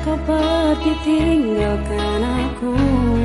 kau pergi tinggalkan aku?